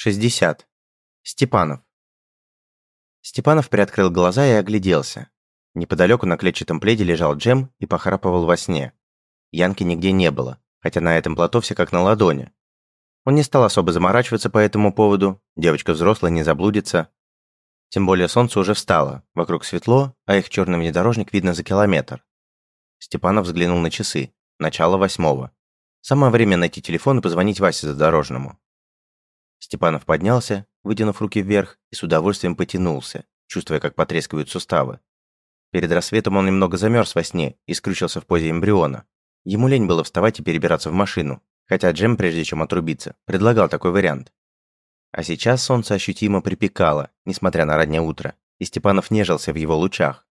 60. Степанов. Степанов приоткрыл глаза и огляделся. Неподалеку на клетчатом пледе лежал Джем и похрапывал во сне. Янки нигде не было, хотя на этом плато все как на ладони. Он не стал особо заморачиваться по этому поводу, девочка взрослая не заблудится. Тем более солнце уже встало, вокруг светло, а их черный внедорожник видно за километр. Степанов взглянул на часы, начало восьмого. Самое время найти телефон и позвонить Васе Задорожному. Степанов поднялся, вытянув руки вверх, и с удовольствием потянулся, чувствуя, как потрескивают суставы. Перед рассветом он немного замерз во сне и скрючился в позе эмбриона. Ему лень было вставать и перебираться в машину, хотя Джем, прежде чем отрубиться, предлагал такой вариант. А сейчас солнце ощутимо припекало, несмотря на раннее утро, и Степанов нежился в его лучах.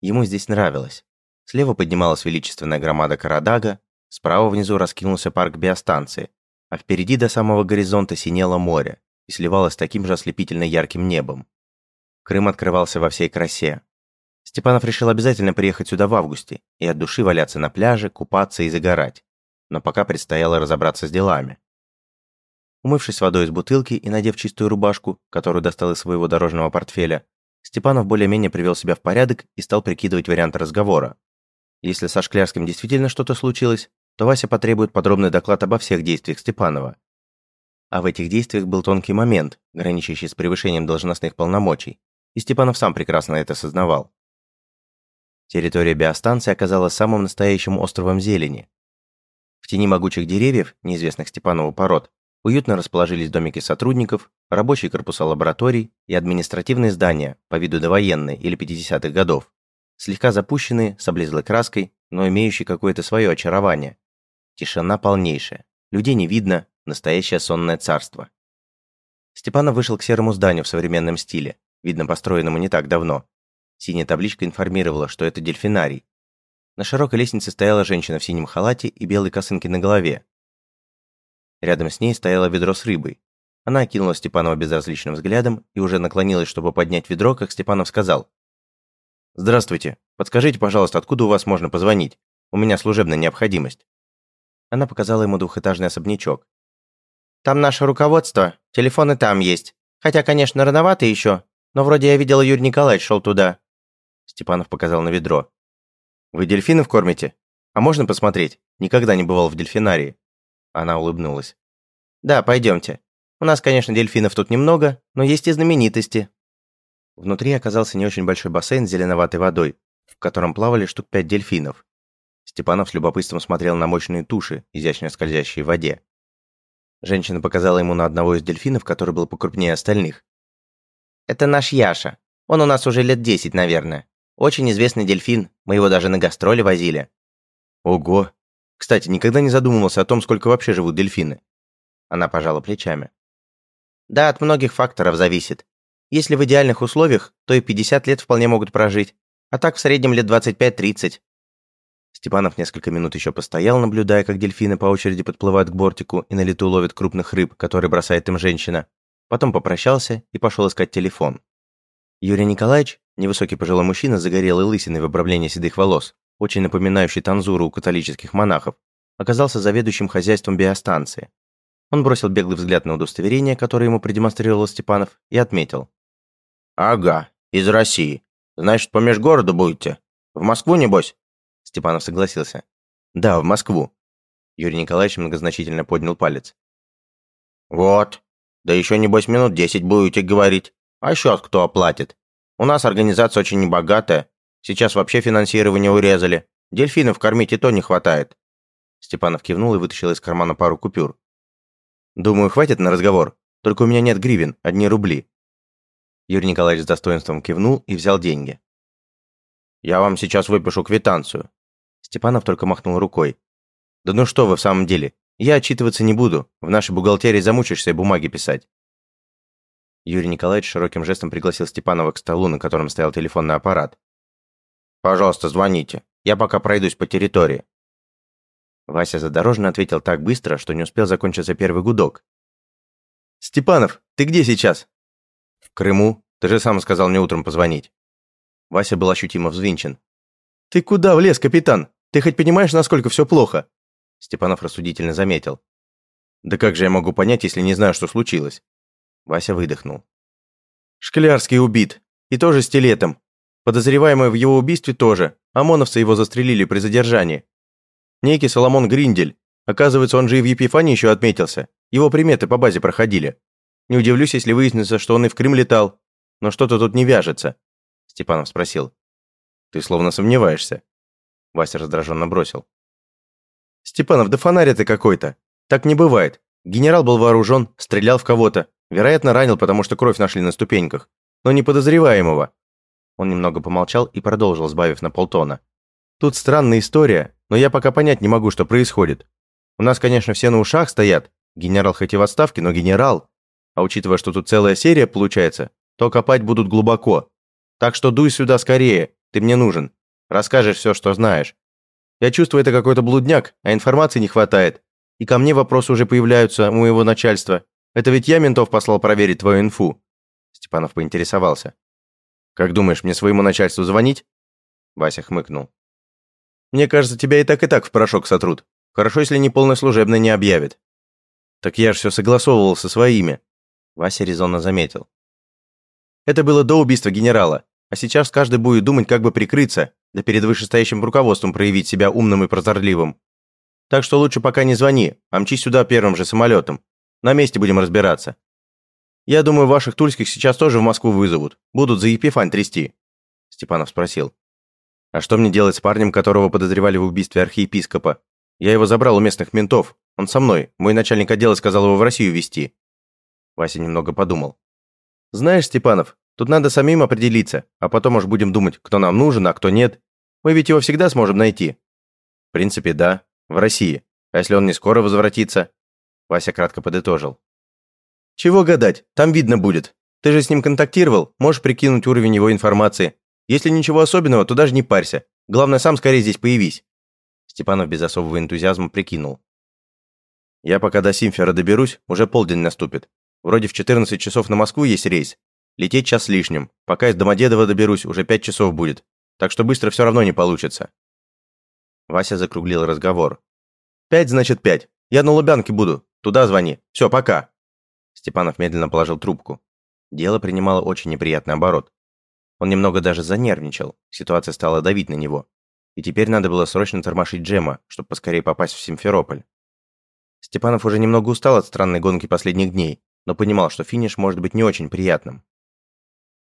Ему здесь нравилось. Слева поднималась величественная громада Карадага, справа внизу раскинулся парк биостанции, а впереди до самого горизонта синело море и сливалось таким же ослепительно ярким небом. Крым открывался во всей красе. Степанов решил обязательно приехать сюда в августе и от души валяться на пляже, купаться и загорать. Но пока предстояло разобраться с делами. Умывшись водой из бутылки и надев чистую рубашку, которую достал из своего дорожного портфеля, Степанов более-менее привел себя в порядок и стал прикидывать варианты разговора. Если со Шклярским действительно что-то случилось, то Вася потребует подробный доклад обо всех действиях Степанова. А в этих действиях был тонкий момент, граничащий с превышением должностных полномочий, и Степанов сам прекрасно это сознавал. Территория биостанции оказалась самым настоящим островом зелени. В тени могучих деревьев, неизвестных Степанову пород, уютно расположились домики сотрудников, рабочие корпуса лабораторий и административные здания по виду довоенные или 50-х годов, слегка запущенные, с облезлой краской, но имеющие какое-то свое очарование, Тишина полнейшая. Людей не видно, настоящее сонное царство. Степанов вышел к серому зданию в современном стиле, видно построенному не так давно. Синяя табличка информировала, что это дельфинарий. На широкой лестнице стояла женщина в синем халате и белой косынке на голове. Рядом с ней стояло ведро с рыбой. Она окинула Степанова безразличным взглядом и уже наклонилась, чтобы поднять ведро, как Степанов сказал. «Здравствуйте. Подскажите, пожалуйста, откуда у вас можно позвонить? У меня служебная необходимость». Она показала ему двухэтажный особнячок. «Там наше руководство, телефоны там есть. Хотя, конечно, рановато еще, но вроде я видел Юрий Николаевич шел туда». Степанов показал на ведро. «Вы дельфинов кормите? А можно посмотреть? Никогда не бывал в дельфинарии». Она улыбнулась. «Да, пойдемте. У нас, конечно, дельфинов тут немного, но есть и знаменитости». Внутри оказался не очень большой бассейн с зеленоватой водой, в котором плавали штук пять дельфинов. Степанов с любопытством смотрел на мощные туши, изящно скользящие в воде. Женщина показала ему на одного из дельфинов, который был покрупнее остальных. «Это наш Яша. Он у нас уже лет десять, наверное. Очень известный дельфин, мы его даже на гастроли возили». «Ого! Кстати, никогда не задумывался о том, сколько вообще живут дельфины». Она пожала плечами. «Да, от многих факторов зависит. Если в идеальных условиях, то и 50 лет вполне могут прожить, а так в среднем лет 25-30. Степанов несколько минут еще постоял, наблюдая, как дельфины по очереди подплывают к бортику и на лету ловят крупных рыб, которые бросает им женщина. Потом попрощался и пошел искать телефон. Юрий Николаевич, невысокий пожилой мужчина с загорелой лысиной в обрамлении седых волос, очень напоминающий танзуру у католических монахов, оказался заведующим хозяйством биостанции. Он бросил беглый взгляд на удостоверение, которое ему продемонстрировал Степанов, и отметил. «Ага, из России. Значит, по межгороду будете? В Москву, небось?» Степанов согласился. «Да, в Москву». Юрий Николаевич многозначительно поднял палец. «Вот. Да еще небось минут десять будете говорить. А счет кто оплатит? У нас организация очень небогатая. Сейчас вообще финансирование урезали. Дельфинов кормить и то не хватает». Степанов кивнул и вытащил из кармана пару купюр. «Думаю, хватит на разговор. Только у меня нет гривен, одни рубли». Юрий Николаевич с достоинством кивнул и взял деньги. «Я вам сейчас выпишу квитанцию. Степанов только махнул рукой. «Да ну что вы в самом деле? Я отчитываться не буду. В нашей бухгалтерии замучишься и бумаги писать». Юрий Николаевич широким жестом пригласил Степанова к столу, на котором стоял телефонный аппарат. «Пожалуйста, звоните. Я пока пройдусь по территории». Вася задорожно ответил так быстро, что не успел закончиться первый гудок. «Степанов, ты где сейчас?» «В Крыму. Ты же сам сказал мне утром позвонить». Вася был ощутимо взвинчен. «Ты куда влез, капитан? Ты хоть понимаешь, насколько все плохо?» Степанов рассудительно заметил. Да как же я могу понять, если не знаю, что случилось? Вася выдохнул. Шклярский убит. И тоже стилетом. Подозреваемый в его убийстве тоже. ОМОНовцы его застрелили при задержании. Некий Соломон Гриндель. Оказывается, он же и в Епифании еще отметился. Его приметы по базе проходили. Не удивлюсь, если выяснится, что он и в Крым летал. Но что-то тут не вяжется. Степанов спросил. Ты словно сомневаешься. Вася раздраженно бросил. Степанов, да фонарь это какой-то. Так не бывает. Генерал был вооружен, стрелял в кого-то. Вероятно, ранил, потому что кровь нашли на ступеньках. Но не подозреваемого. Он немного помолчал и продолжил, сбавив на полтона. Тут странная история, но я пока понять не могу, что происходит. У нас, конечно, все на ушах стоят. Генерал хоть и в отставке, но генерал. А учитывая, что тут целая серия получается, то копать будут глубоко. Так что дуй сюда скорее, ты мне нужен. Расскажешь все, что знаешь. Я чувствую, это какой-то блудняк, а информации не хватает. И ко мне вопросы уже появляются у моего начальства. Это ведь я ментов послал проверить твою инфу. Степанов поинтересовался. Как думаешь, мне своему начальству звонить? Вася хмыкнул. Мне кажется, тебя и так и так в порошок сотрут. Хорошо, если не полный служебный не объявит. Так я же все согласовывал со своими. Вася резонно заметил. Это было до убийства генерала, а сейчас каждый будет думать, как бы прикрыться, да перед вышестоящим руководством проявить себя умным и прозорливым. Так что лучше пока не звони, а мчи сюда первым же самолетом. На месте будем разбираться. Я думаю, ваших тульских сейчас тоже в Москву вызовут. Будут за Епифань трясти. Степанов спросил. А что мне делать с парнем, которого подозревали в убийстве архиепископа? Я его забрал у местных ментов. Он со мной. Мой начальник отдела сказал его в Россию везти. Вася немного подумал. Знаешь, Степанов, тут надо самим определиться, а потом уж будем думать, кто нам нужен, а кто нет. Мы ведь его всегда сможем найти. В принципе, да. В России. А если он не скоро возвратится? Вася кратко подытожил. Чего гадать, там видно будет. Ты же с ним контактировал, можешь прикинуть уровень его информации. Если ничего особенного, то даже не парься. Главное, сам скорее здесь появись. Степанов без особого энтузиазма прикинул. Я пока до Симфера доберусь, уже полдень наступит. Вроде в 14 часов на Москву есть рейс. Лететь час лишним. Пока из Домодедова доберусь, уже 5 часов будет. Так что быстро все равно не получится. Вася закруглил разговор. «Пять, значит, пять. Я на Лубянке буду. Туда звони. Все, пока». Степанов медленно положил трубку. Дело принимало очень неприятный оборот. Он немного даже занервничал. Ситуация стала давить на него. И теперь надо было срочно тормошить Джема, чтобы поскорее попасть в Симферополь. Степанов уже немного устал от странной гонки последних дней, но понимал, что финиш может быть не очень приятным.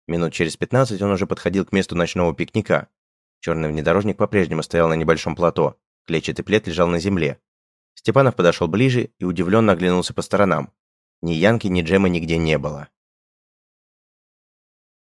Минут через 15 он уже подходил к месту ночного пикника. Черный внедорожник по-прежнему стоял на небольшом плато, клетчатый плед лежал на земле. Степанов подошел ближе и удивленно оглянулся по сторонам. Ни Янки, ни Джема нигде не было.